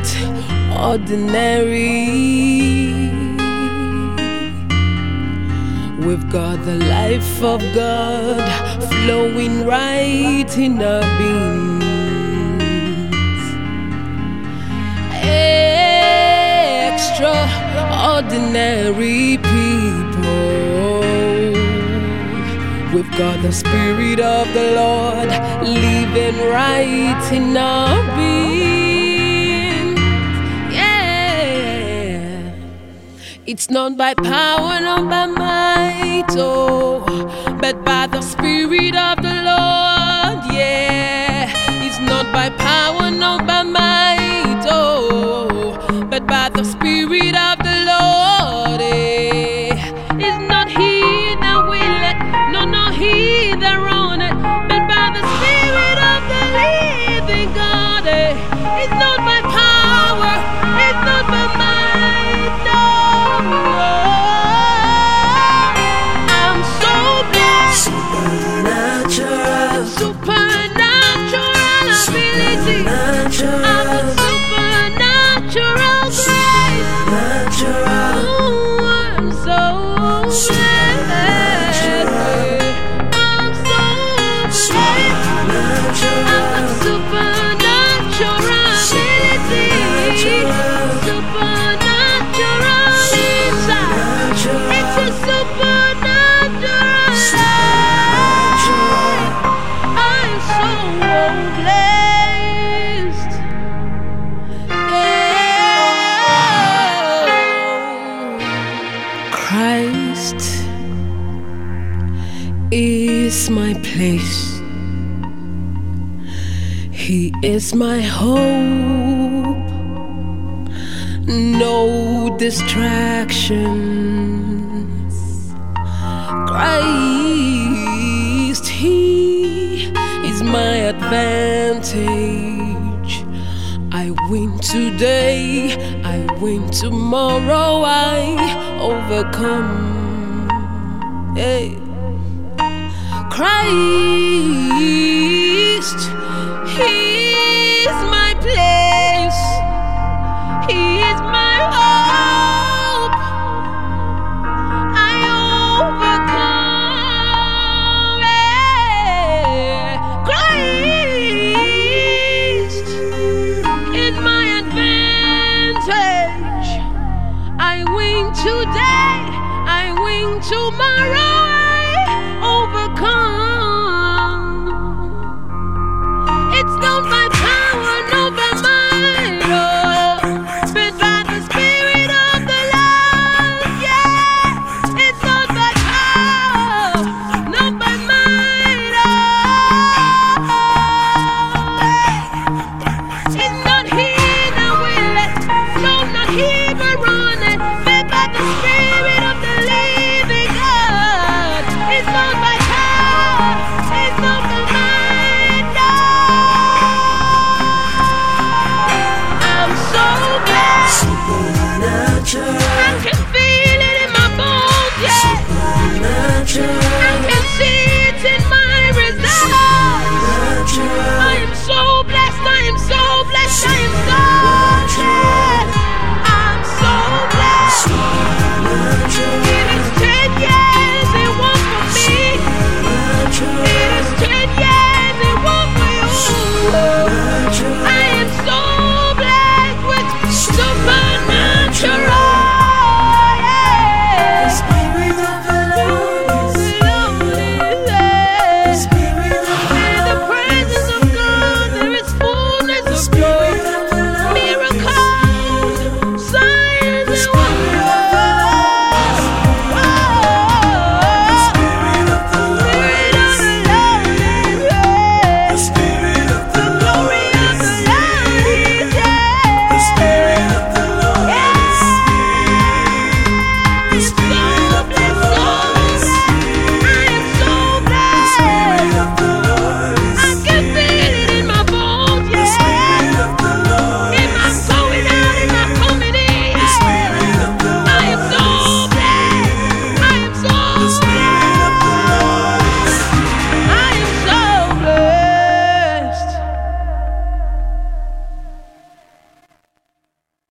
ain't ordinary. We've got the life of God flowing right in our beings. Extraordinary people. We've got the Spirit of the Lord living right in our being. It's not by power, not by might, oh, but by the Spirit of the Lord. Yeah. It's not by power, not by might, oh, but by the Spirit of the Lord. eh. It's not he that will it, no, no, he that run is my place. He is my hope. No distractions. Christ, He is my advantage. I win today, I win tomorrow, I overcome. Hey. Christ, He is my place, He is my hope. I overcome. Christ is my advantage. I win today, I win tomorrow.